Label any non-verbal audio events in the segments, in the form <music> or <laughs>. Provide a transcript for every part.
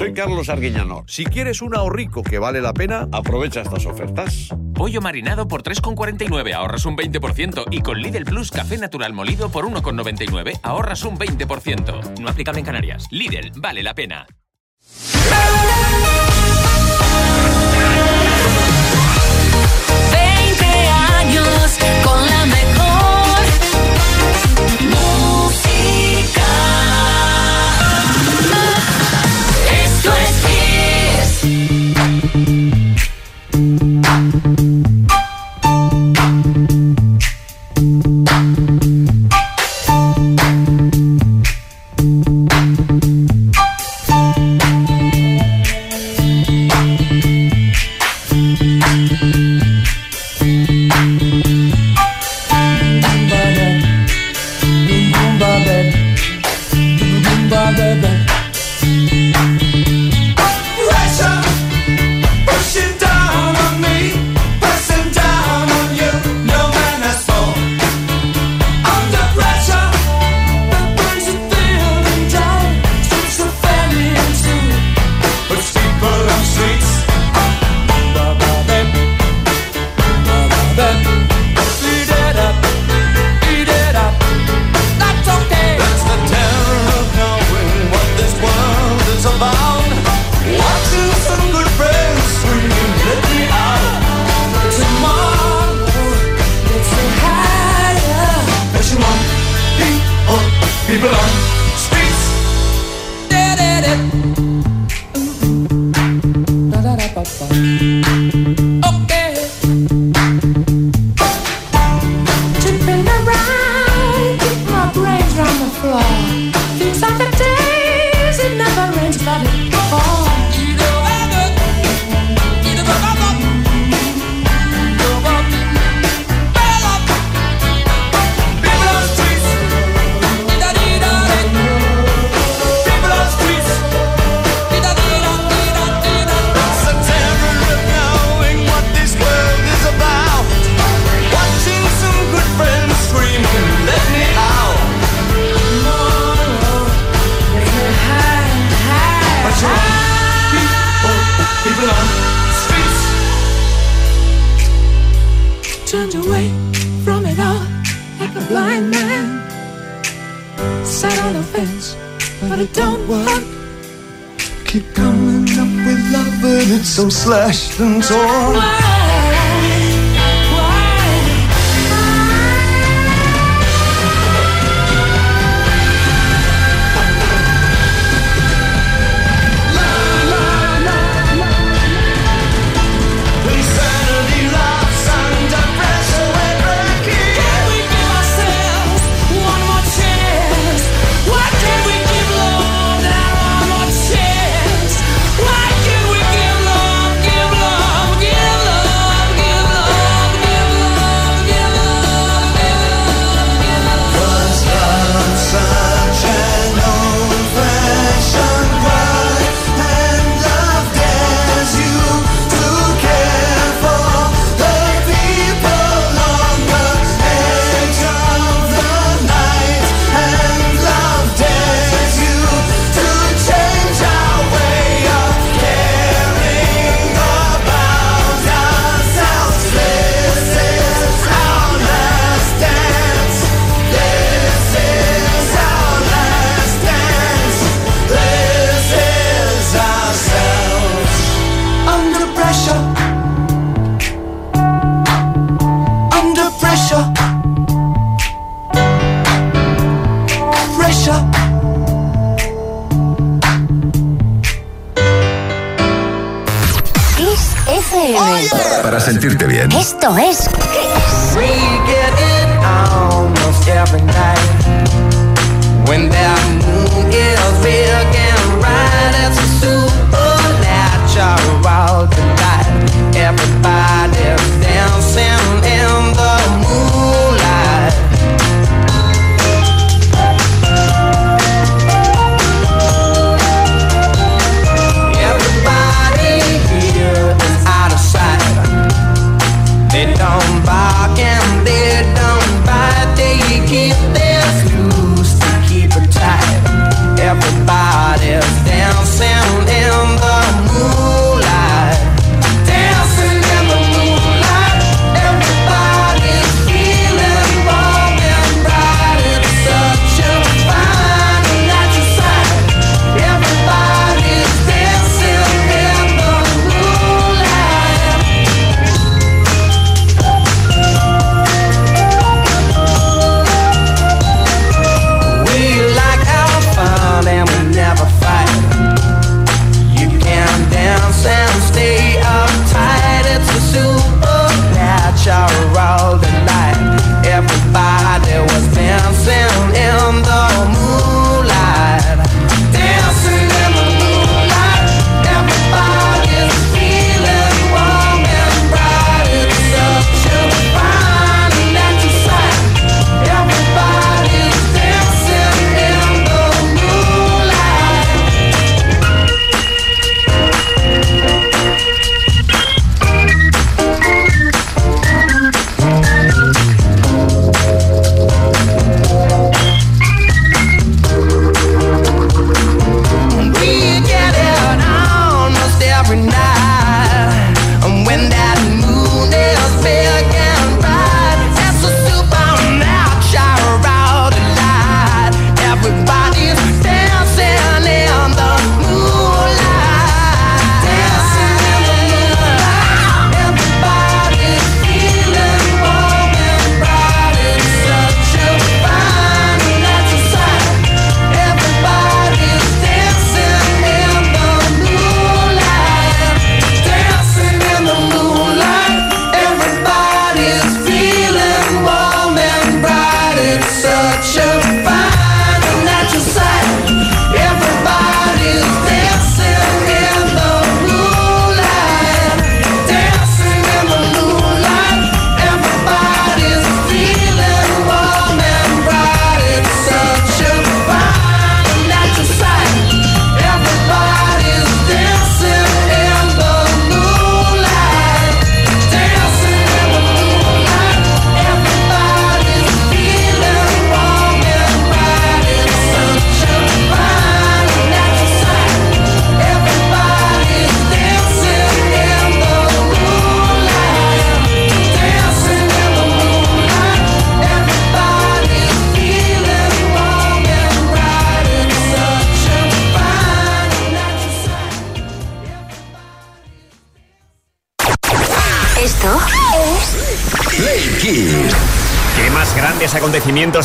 Soy Carlos Arguiñano. Si quieres un ahorrico que vale la pena, aprovecha estas ofertas. Pollo marinado por 3,49 ahorras un 20% y con Lidl Plus café natural molido por 1,99 ahorras un 20%. No aplicable en Canarias. Lidl, vale la pena. Peace.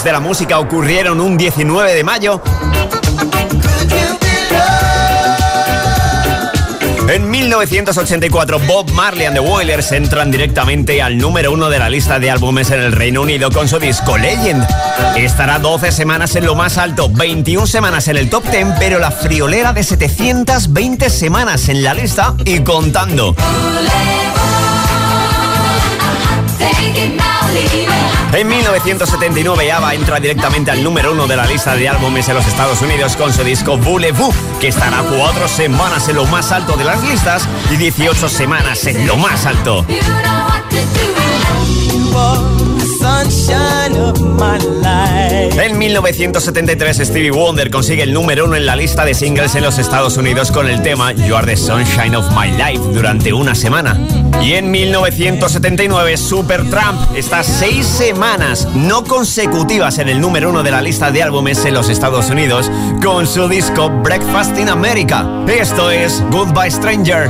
De la música ocurrieron un 19 de mayo. En 1984, Bob Marley and the Wailers entran directamente al número uno de la lista de álbumes en el Reino Unido con su disco Legend. Estará 12 semanas en lo más alto, 21 semanas en el top 10, pero la friolera de 720 semanas en la lista y contando. En 1979 ABBA entra directamente al número uno de la lista de álbumes en los Estados Unidos con su disco Voulez-Vous, que estará cuatro semanas en lo más alto de las listas y 18 semanas en lo más alto. En 1973 Stevie Wonder consigue el número uno en la lista de singles en los Estados Unidos con el tema You Are the Sunshine of My Life durante una semana. Y en 1979 Supertramp está seis semanas no consecutivas en el número uno de la lista de álbumes en los Estados Unidos con su disco Breakfast in America. Esto es Goodbye Stranger.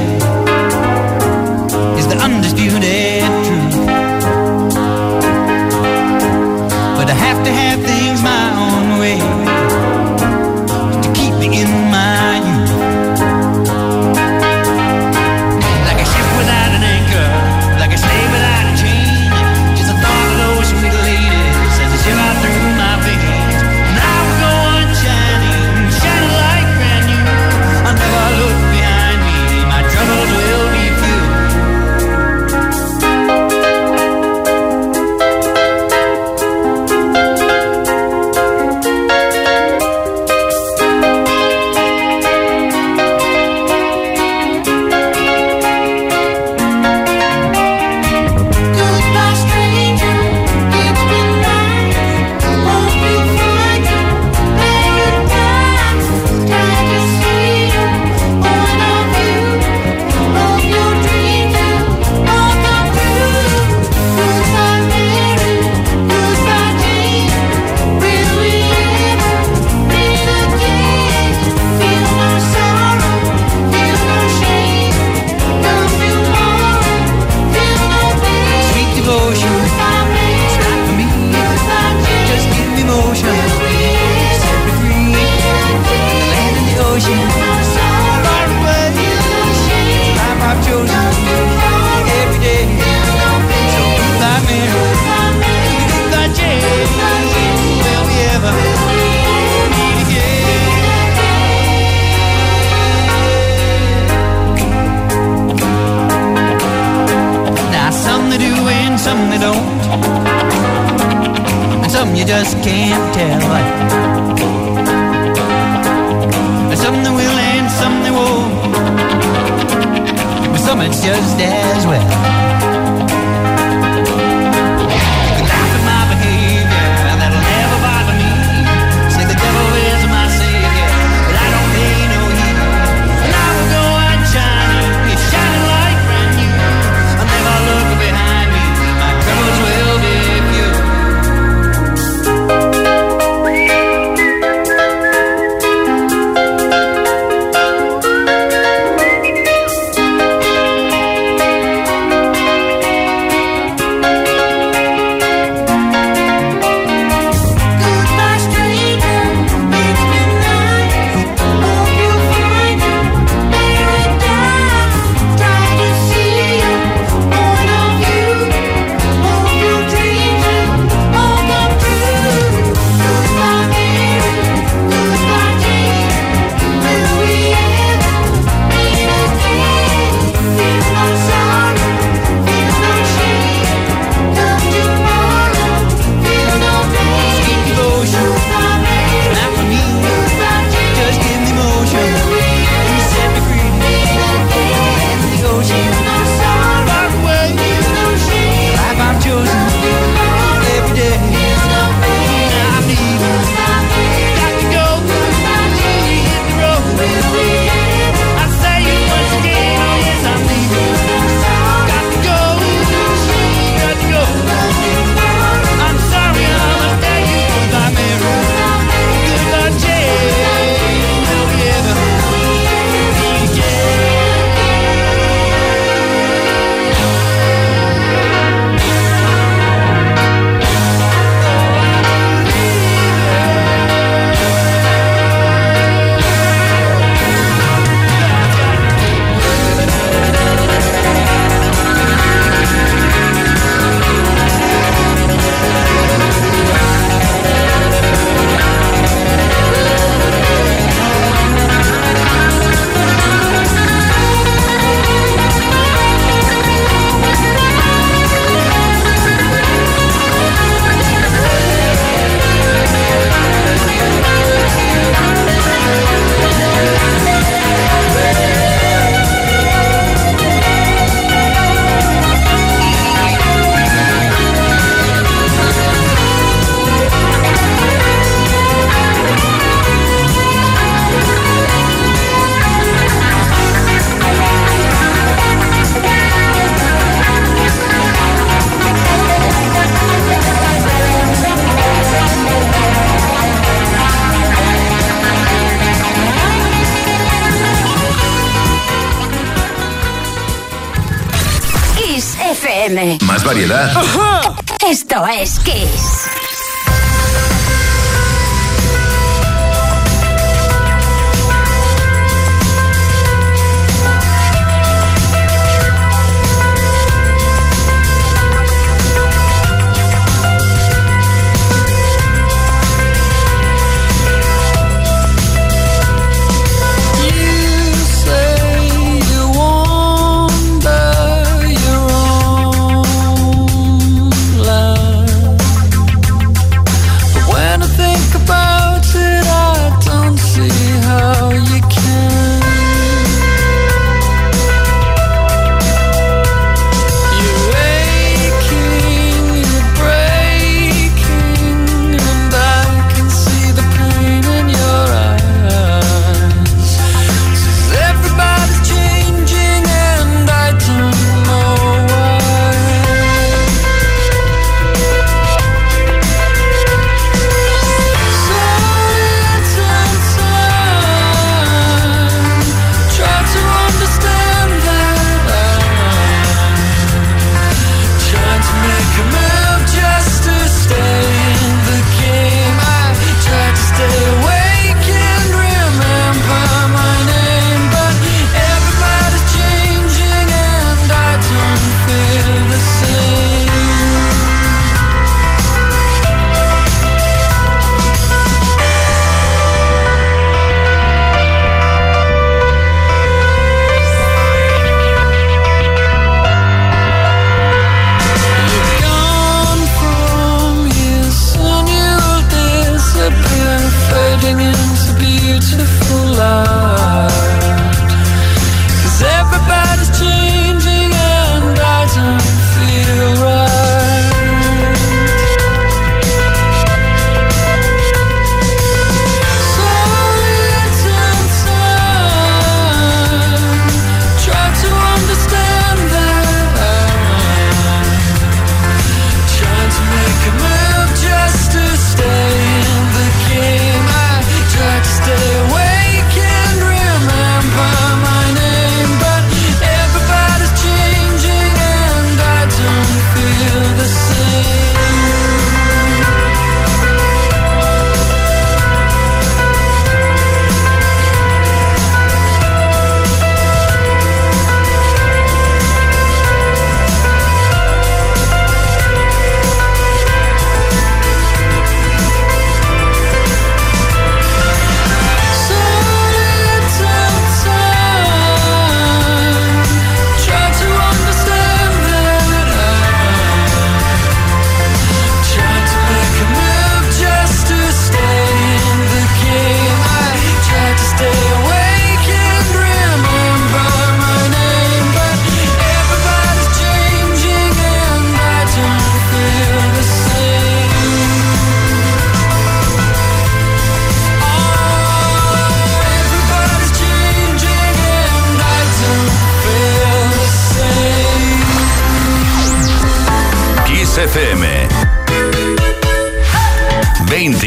just as well.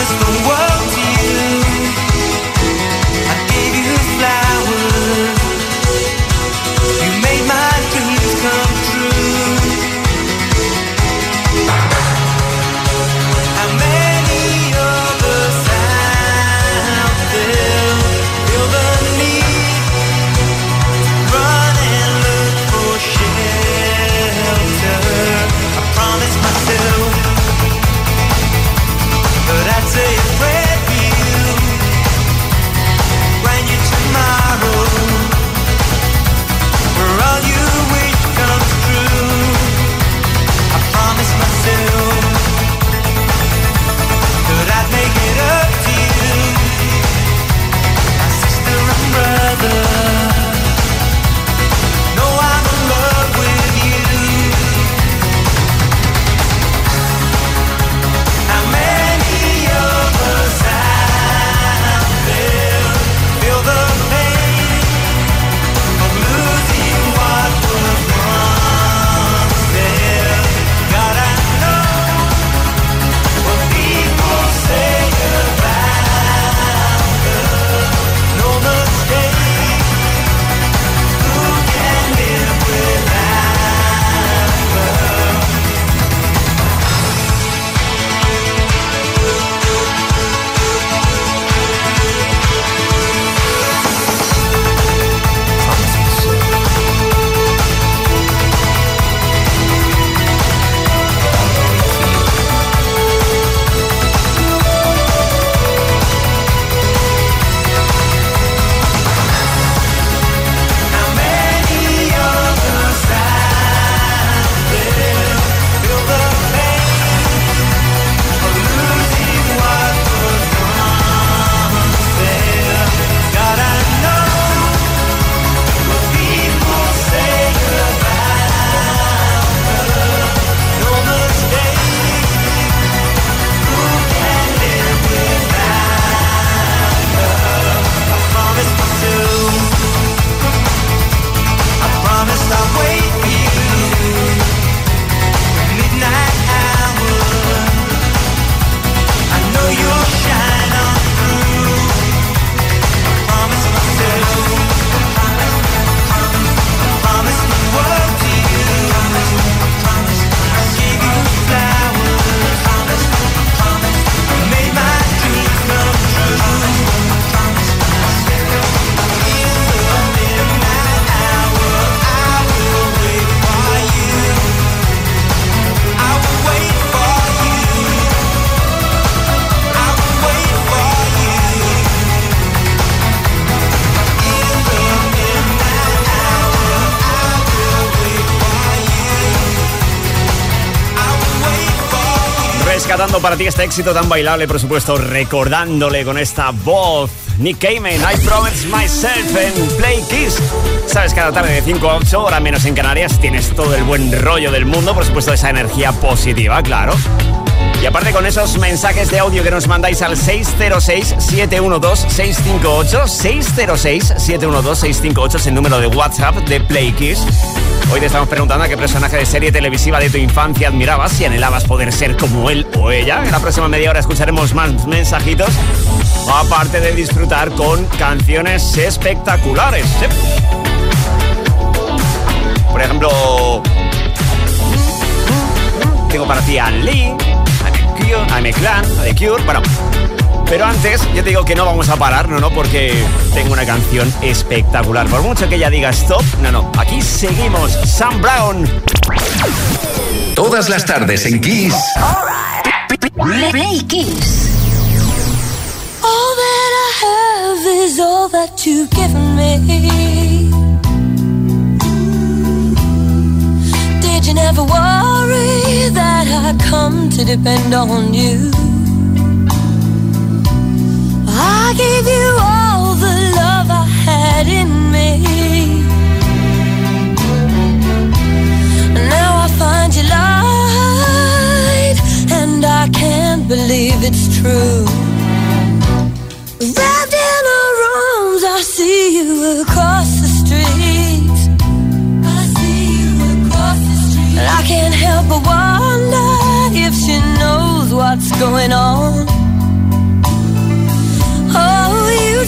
promised the world. Para ti este éxito tan bailable, por supuesto, recordándole con esta voz. Nick Cayman, I Promise Myself en Play Kiss. Sabes, cada tarde de 5 a 8, hora menos en Canarias, tienes todo el buen rollo del mundo, por supuesto, esa energía positiva, claro. Y aparte con esos mensajes de audio que nos mandáis al 606-712-658, 606-712-658 es el número de WhatsApp de Play Kiss. Hoy te estamos preguntando a qué personaje de serie televisiva de tu infancia admirabas y anhelabas poder ser como él o ella. En la próxima media hora escucharemos más mensajitos, aparte de disfrutar con canciones espectaculares. ¿sí? Por ejemplo, tengo para ti a Lee, a M Clan, a The Cure, bueno. Pero antes, yo te digo que no vamos a parar, no, no, porque tengo una canción espectacular. Por mucho que ella diga stop, no, no, aquí seguimos. Sam Brown. Todas las tardes en Kiss. Play Kiss. All that I have is all that you've given me. Did you never worry that I come to depend on you? I gave you all the love I had in me. Now I find you lied, and I can't believe it's true. Wrapped in arms, I see you across the street. I see you across the street. I can't help but wonder if she knows what's going on.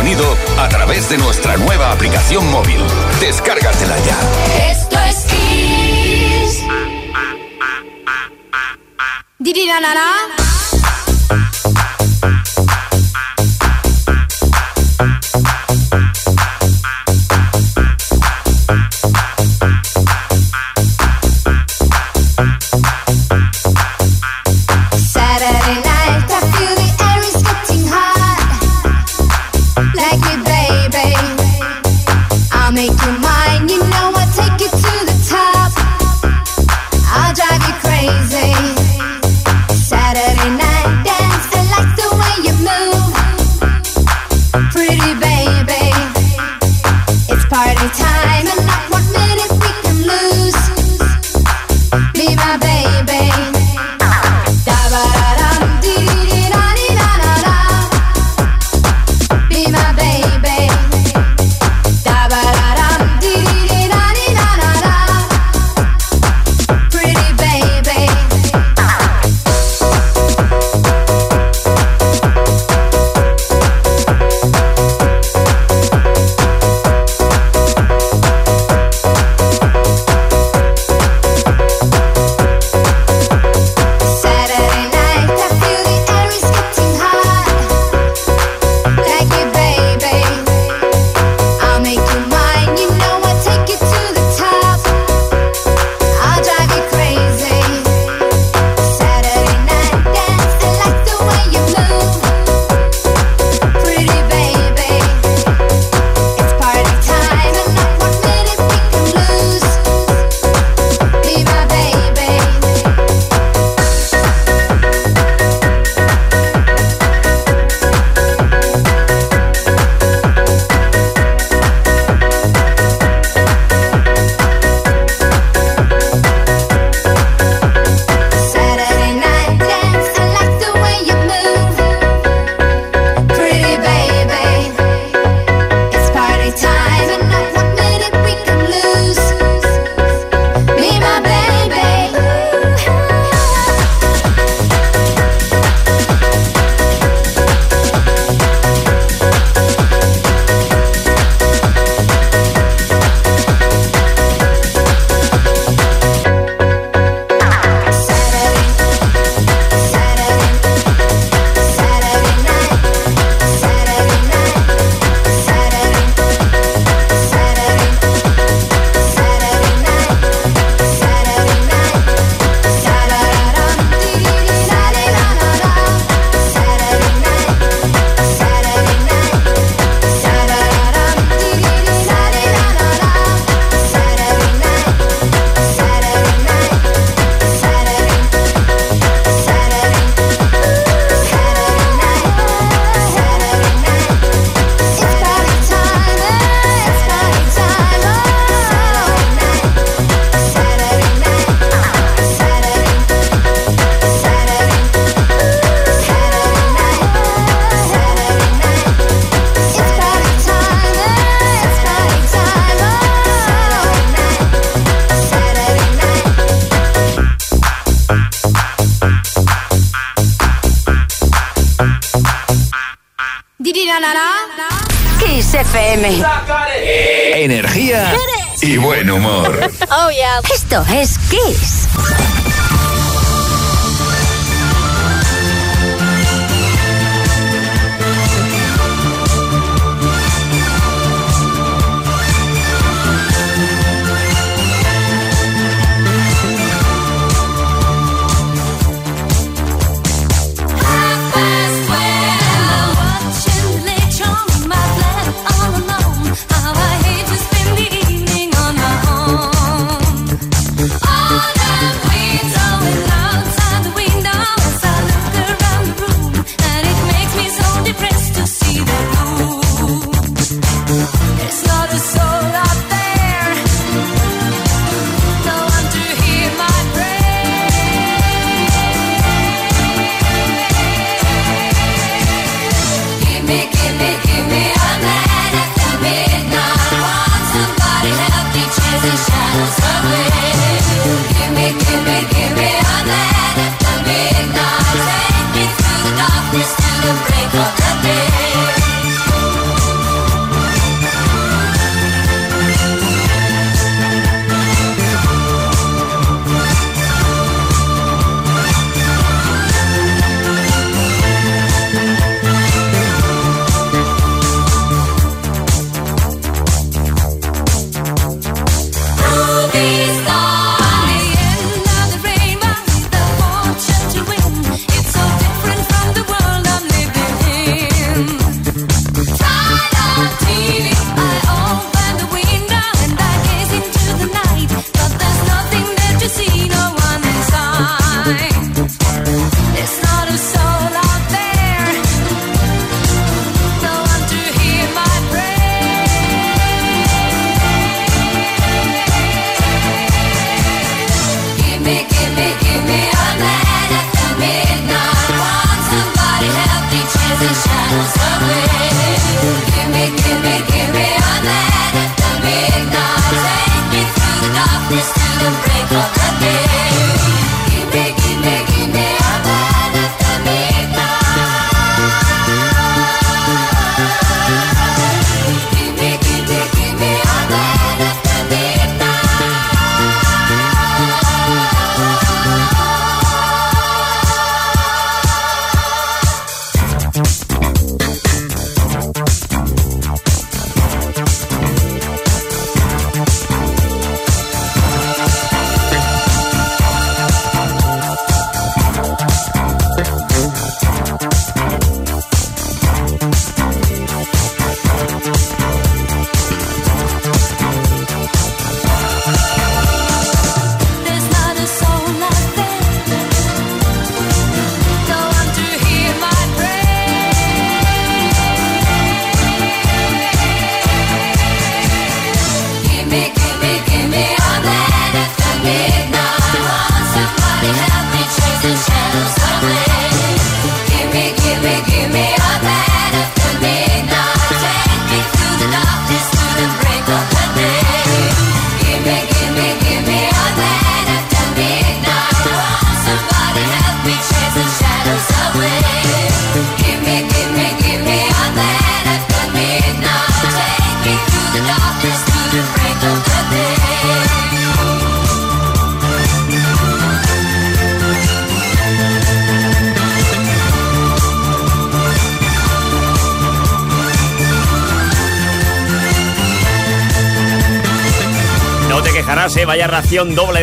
Sonido a través de nuestra nueva aplicación móvil. Descárgatela ya. Esto es Kiss. Buen humor. Oh yeah. Esto es Kiss.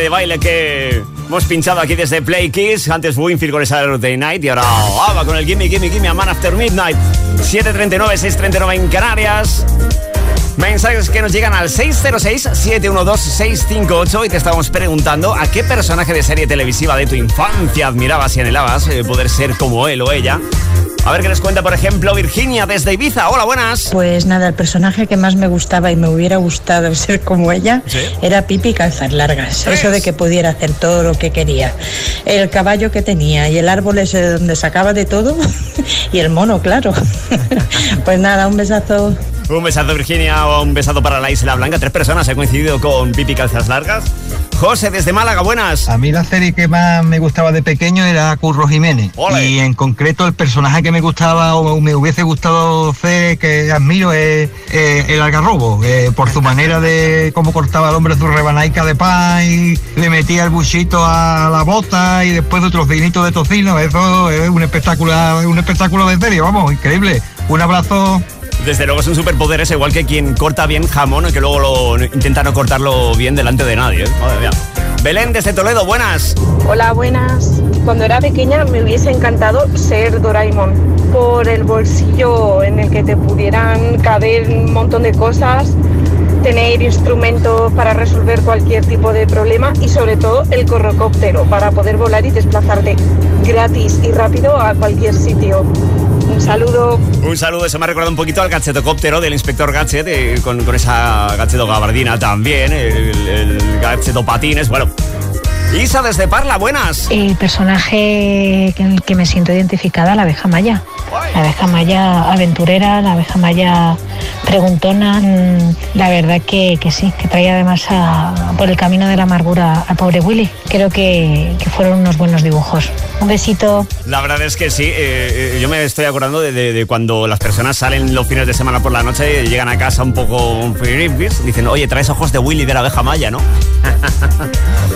De baile que hemos pinchado aquí desde Play Kiss. Antes Winfield con esa Saturday Night y ahora Ava con el Gimme, Gimme, Gimme a Man After Midnight. 7.39, 6.39 en Canarias. Mensajes que nos llegan al 606-712-658 y te estábamos preguntando a qué personaje de serie televisiva de tu infancia admirabas y anhelabas eh, poder ser como él o ella. A ver qué nos cuenta, por ejemplo, Virginia desde Ibiza. Hola, buenas. Pues nada, el personaje que más me gustaba y me hubiera gustado <laughs> ser como ella Sí. era Pipi Calzas Largas. Eso de que pudiera hacer todo lo que quería. El caballo que tenía y el árbol ese de donde sacaba de todo <laughs> y el mono, claro. <laughs> pues nada, un besazo. Un besazo, Virginia, o un besazo para la Isla Blanca. Tres personas han coincidido con Pipi Calzas Largas. José desde Málaga, buenas. A mí la serie que más me gustaba de pequeño era Curro Jiménez. Ole. Y en concreto el personaje que me gustaba o me hubiese gustado hacer, que admiro, es el algarrobo. eh, por su manera de cómo cortaba el hombre su rebanaica de pan y le metía el buchito a la bota y después otro trocinito de tocino. Eso es un espectáculo, un espectáculo de serie, vamos, increíble. Un abrazo. Desde luego es un superpoder, es igual que quien corta bien jamón y que luego lo, intenta no cortarlo bien delante de nadie. ¿eh? Belén desde Toledo, buenas. Hola, buenas. Cuando era pequeña me hubiese encantado ser Doraemon por el bolsillo en el que te pudieran caber un montón de cosas, tener instrumentos para resolver cualquier tipo de problema y sobre todo el corrocóptero para poder volar y desplazarte gratis y rápido a cualquier sitio. Un saludo. Un saludo, eso me ha recordado un poquito al gadgetocóptero del inspector Gadget, eh, con, con esa gadgeto gabardina también, el, el patines, bueno. Isa desde Parla, buenas. El personaje en el que me siento identificada, la abeja maya. La abeja maya aventurera, la abeja maya preguntona. mm, La verdad que, que sí, que traía además por el camino de la amargura al pobre Willy. Creo que, que fueron unos buenos dibujos. Un besito. La verdad es que sí, eh, eh, yo me estoy acordando de, de- de cuando las personas salen los fines de semana por la noche y llegan a casa un poco dicen, oye, traes ojos de Willy de la abeja maya, ¿no? <laughs>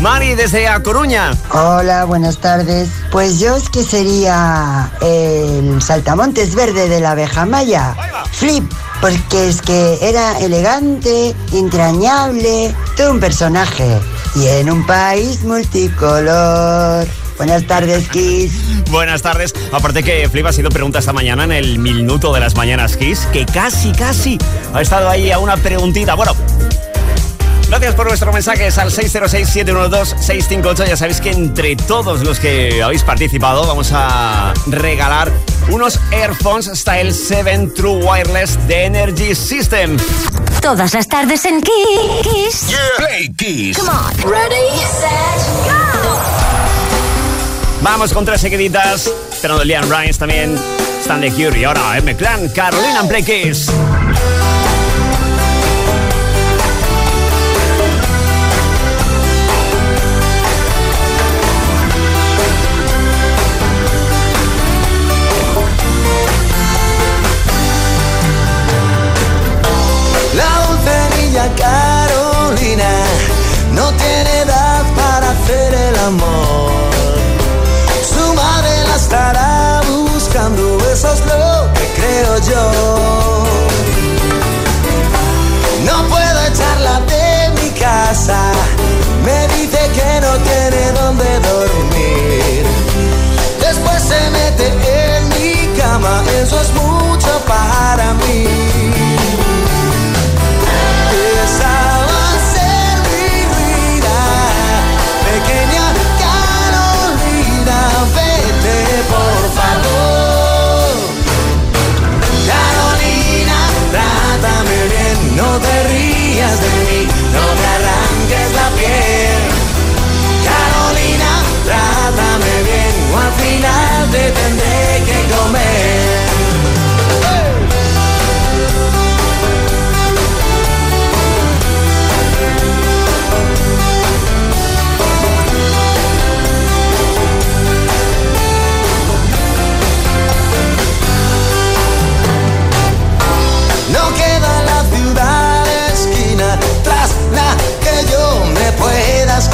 Mari desde A Coruña. Hola, buenas tardes. Pues yo es que sería el saltamontes verde de la abeja maya. Flip, porque es que era elegante, entrañable, todo un personaje. Y en un país multicolor. Buenas tardes, Kiss. <laughs> Buenas tardes. Aparte que Flip ha sido pregunta esta mañana en el minuto de las mañanas Kiss, que casi, casi ha estado ahí a una preguntita. Bueno, gracias por vuestros mensajes al 606-712-658. Ya sabéis que entre todos los que habéis participado vamos a regalar unos Airphones Style 7 True Wireless de Energy System. Todas las tardes en Kiss. Play Kiss. Come on. Ready, set, go. Vamos con tres seguiditas. Esperando Liam Rhymes también. Stan The Cure y ahora M-Clan, Carolina en Play Kiss. eso es mucho para mí. Esa va a ser mi vida, pequeña Carolina, vete por favor. Carolina, trátame bien, no te rías de mí, no me arranques la piel. Carolina, trátame bien, o al final te tendré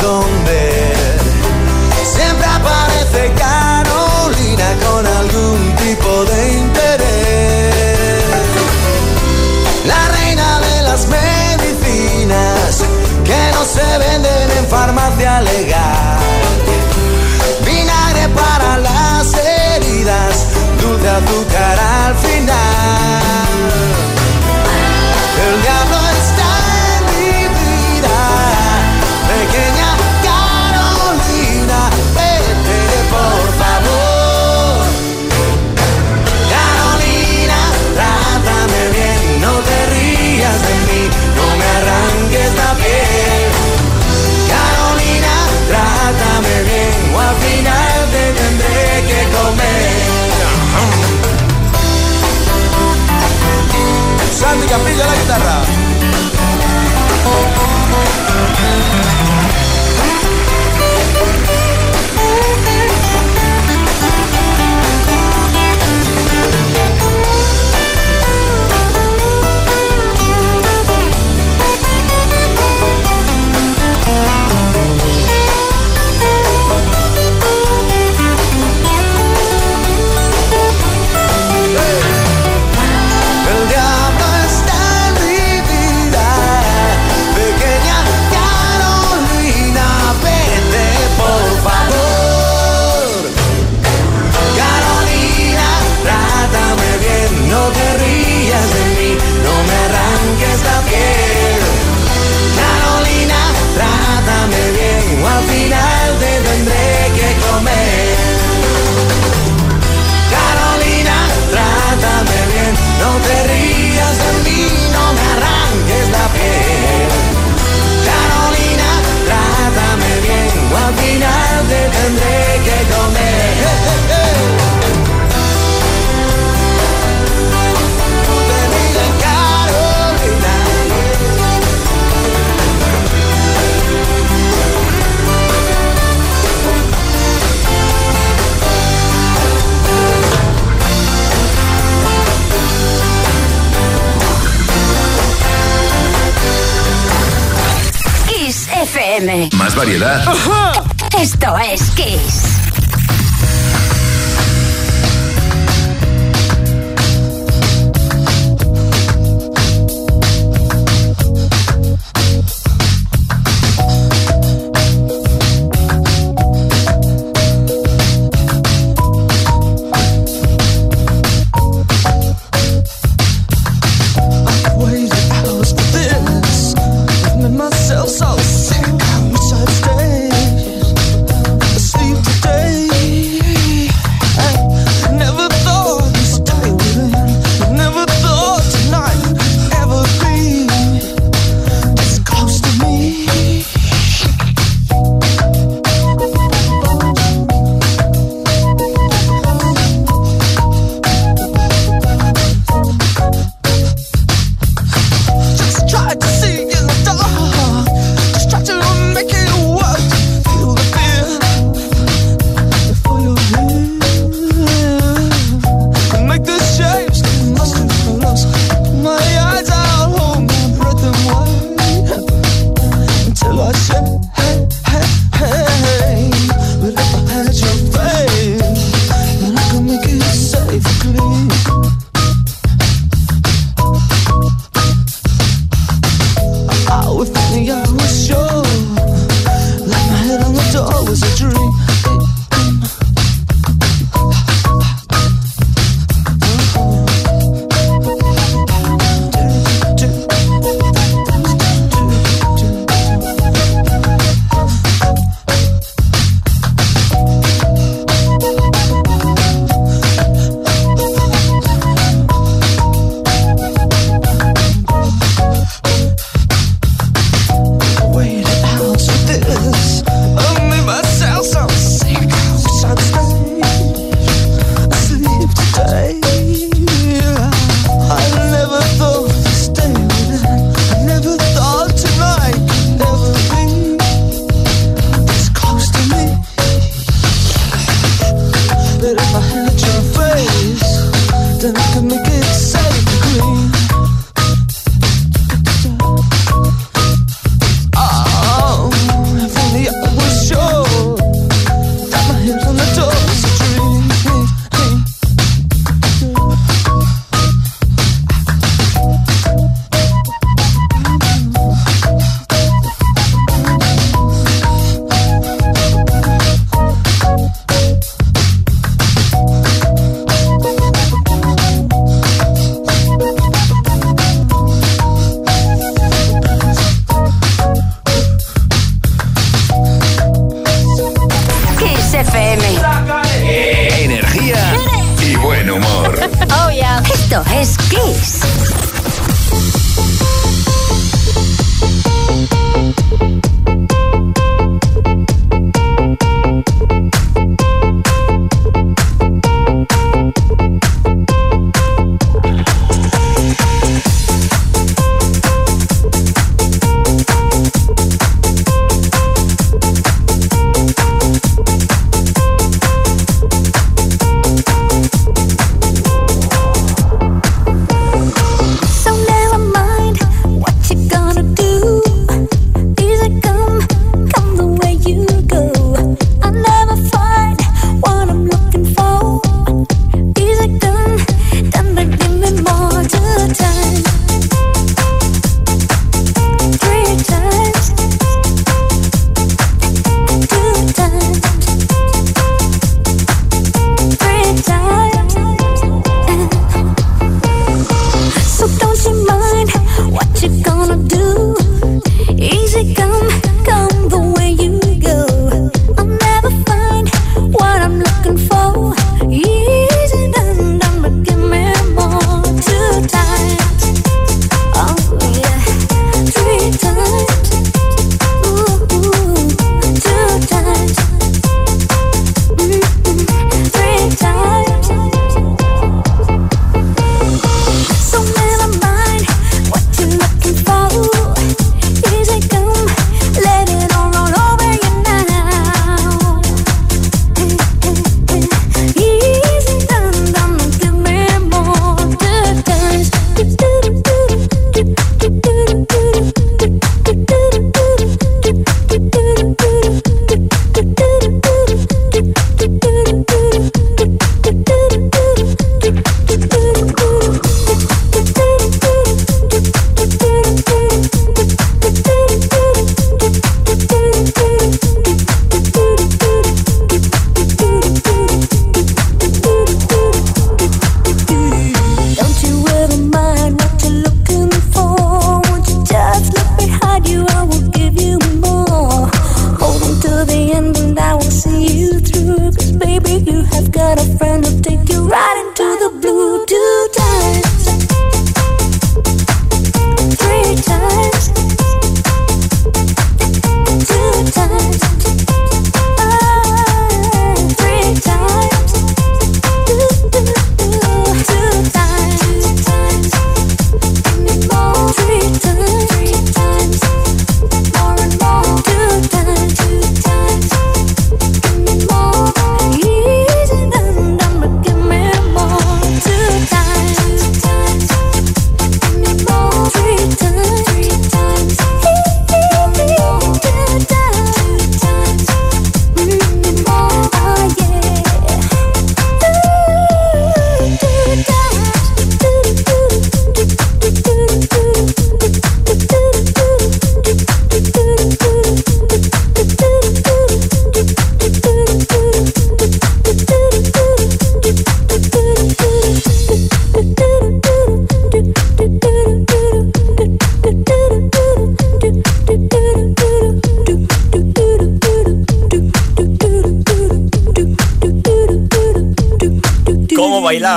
esconder. Siempre aparece Carolina con algún tipo de interés. La reina de las medicinas que no se venden en farmacia legal Santi Capilla a la guitarra. No te. variedad. Ajá <laughs>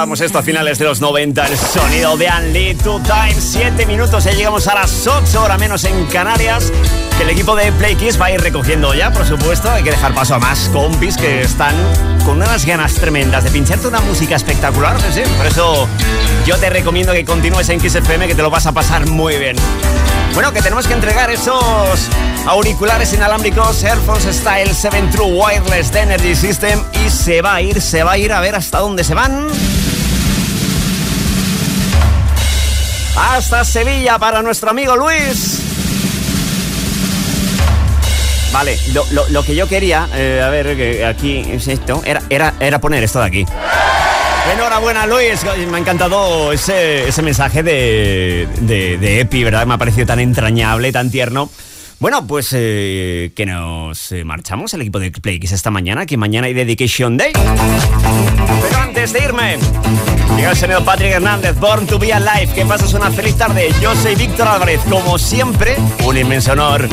Esto a finales de los 90, el sonido de Unlead Two Times. Siete minutos, ya llegamos a las 8 horas menos en Canarias. Que el equipo de Play Kiss va a ir recogiendo ya, por supuesto. Hay que dejar paso a más compis que están con unas ganas tremendas de pincharte una música espectacular. Por eso yo te recomiendo que continúes en Kiss FM, que te lo vas a pasar muy bien. Bueno, que tenemos que entregar esos auriculares inalámbricos Airphones Style 7 True Wireless de Energy System y se va a ir, se va a ir a ver hasta dónde se van. Hasta Sevilla para nuestro amigo Luis. Vale, lo, lo- lo que yo quería, eh, a ver, que aquí es esto, era, era, era poner esto de aquí. Enhorabuena Luis, me ha encantado ese, ese mensaje de, de, de Epi, ¿verdad? Me ha parecido tan entrañable, tan tierno. Bueno, pues eh, que nos eh, marchamos el equipo de Play esta mañana, que mañana hay Dedication Day. Pero antes de irme, llega el señor Patrick Hernández, Born to be Alive. Que pases una feliz tarde. Yo soy Víctor Álvarez. Como siempre, un inmenso honor.